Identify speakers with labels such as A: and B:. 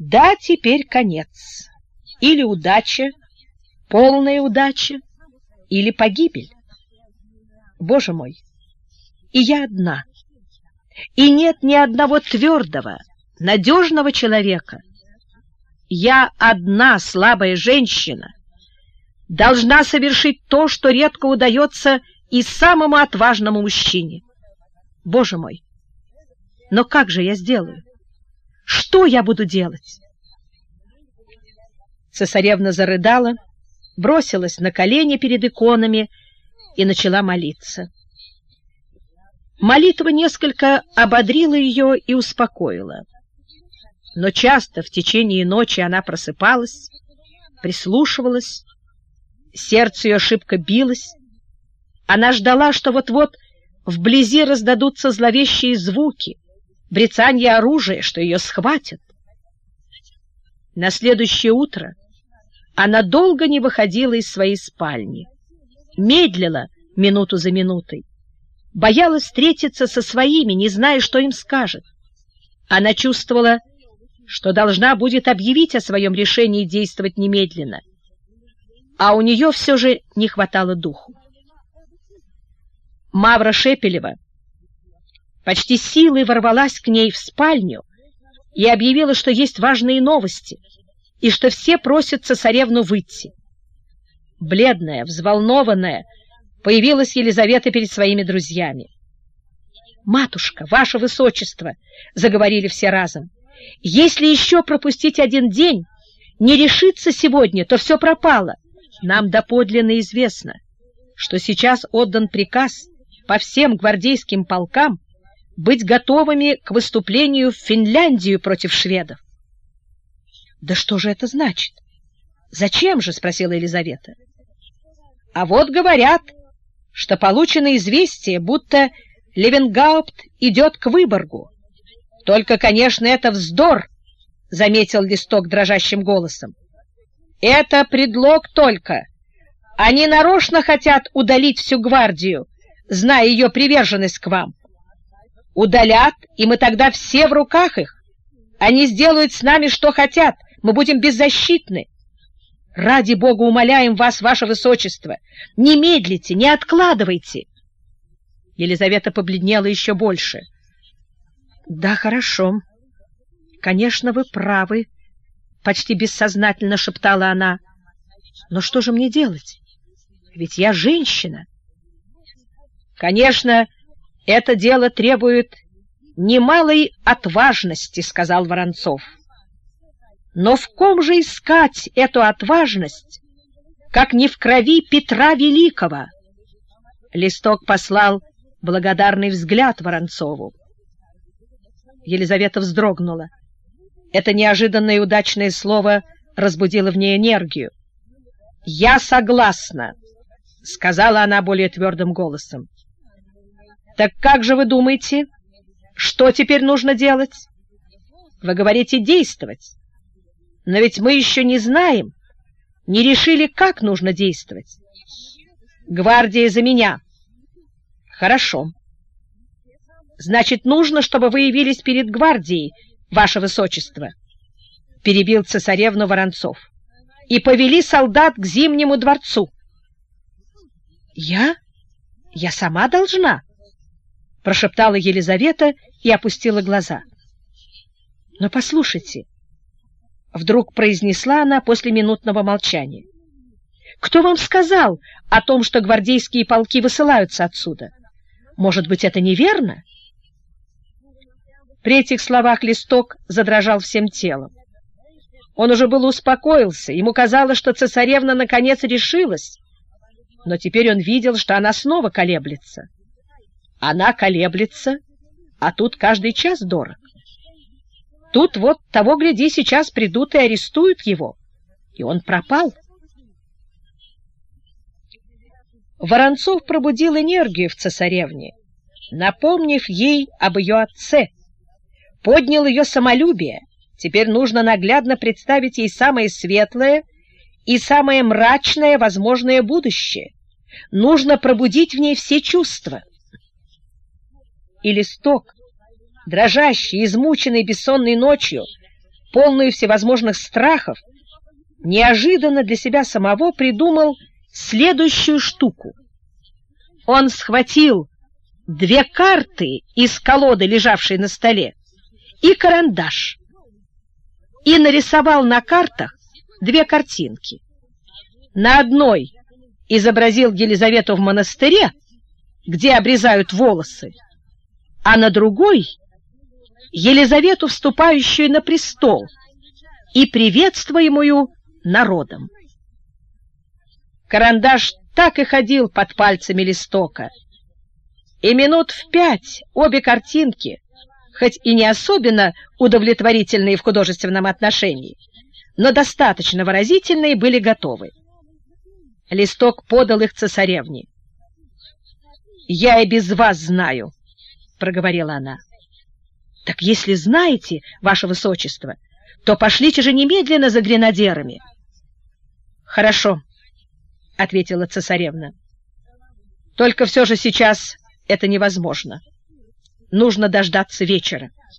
A: Да, теперь конец. Или удача, полная удача, или погибель. Боже мой, и я одна. И нет ни одного твердого, надежного человека. Я одна слабая женщина, должна совершить то, что редко удается и самому отважному мужчине. Боже мой, но как же я сделаю? Что я буду делать? Цесаревна зарыдала, бросилась на колени перед иконами и начала молиться. Молитва несколько ободрила ее и успокоила. Но часто в течение ночи она просыпалась, прислушивалась, сердце ее шибко билось. Она ждала, что вот-вот вблизи раздадутся зловещие звуки, брецанье оружия, что ее схватят. На следующее утро она долго не выходила из своей спальни, медлила минуту за минутой, боялась встретиться со своими, не зная, что им скажет. Она чувствовала, что должна будет объявить о своем решении действовать немедленно, а у нее все же не хватало духу. Мавра Шепелева почти силой ворвалась к ней в спальню и объявила, что есть важные новости и что все просят цесаревну выйти. Бледная, взволнованная, появилась Елизавета перед своими друзьями. «Матушка, ваше высочество!» — заговорили все разом. «Если еще пропустить один день, не решиться сегодня, то все пропало. Нам доподлинно известно, что сейчас отдан приказ по всем гвардейским полкам быть готовыми к выступлению в Финляндию против шведов. «Да что же это значит? Зачем же?» — спросила Елизавета. «А вот говорят, что получено известие, будто Левенгаупт идет к Выборгу. Только, конечно, это вздор», — заметил Листок дрожащим голосом. «Это предлог только. Они нарочно хотят удалить всю гвардию, зная ее приверженность к вам. Удалят, и мы тогда все в руках их. Они сделают с нами, что хотят, мы будем беззащитны. Ради Бога умоляем вас, ваше высочество, не медлите, не откладывайте. Елизавета побледнела еще больше. Да, хорошо. Конечно, вы правы, почти бессознательно шептала она. Но что же мне делать? Ведь я женщина. Конечно, это дело требует немалой отважности, сказал Воронцов. Но в ком же искать эту отважность, как не в крови Петра Великого? Листок послал благодарный взгляд Воронцову. Елизавета вздрогнула. Это неожиданное и удачное слово разбудило в ней энергию. «Я согласна», — сказала она более твердым голосом. «Так как же вы думаете, что теперь нужно делать?» «Вы говорите действовать. Но ведь мы еще не знаем, не решили, как нужно действовать. Гвардия за меня. Хорошо. Значит, нужно, чтобы вы явились перед гвардией, ваше высочество, перебил цесаревну Воронцов, и повели солдат к Зимнему дворцу. Я? Я сама должна? Прошептала Елизавета и опустила глаза. Но послушайте, Вдруг произнесла она после минутного молчания. «Кто вам сказал о том, что гвардейские полки высылаются отсюда? Может быть, это неверно?» При этих словах листок задрожал всем телом. Он уже был успокоился, ему казалось, что цесаревна наконец решилась, но теперь он видел, что она снова колеблется. Она колеблется, а тут каждый час дорог. Тут вот того, гляди, сейчас придут и арестуют его. И он пропал. Воронцов пробудил энергию в цесаревне, напомнив ей об ее отце. Поднял ее самолюбие. Теперь нужно наглядно представить ей самое светлое и самое мрачное возможное будущее. Нужно пробудить в ней все чувства. И листок, дрожащий, измученный бессонной ночью, полную всевозможных страхов, неожиданно для себя самого придумал следующую штуку. Он схватил две карты из колоды, лежавшей на столе, и карандаш, и нарисовал на картах две картинки. На одной изобразил Елизавету в монастыре, где обрезают волосы, а на другой — Елизавету, вступающую на престол и приветствуемую народом. Карандаш так и ходил под пальцами листока, и минут в пять обе картинки, хоть и не особенно удовлетворительные в художественном отношении, но достаточно выразительные, были готовы. Листок подал их цесаревне. «Я и без вас знаю», — проговорила она. «Так если знаете, ваше высочество, то пошлите же немедленно за гренадерами». «Хорошо», — ответила цесаревна. «Только все же сейчас это невозможно. Нужно дождаться вечера».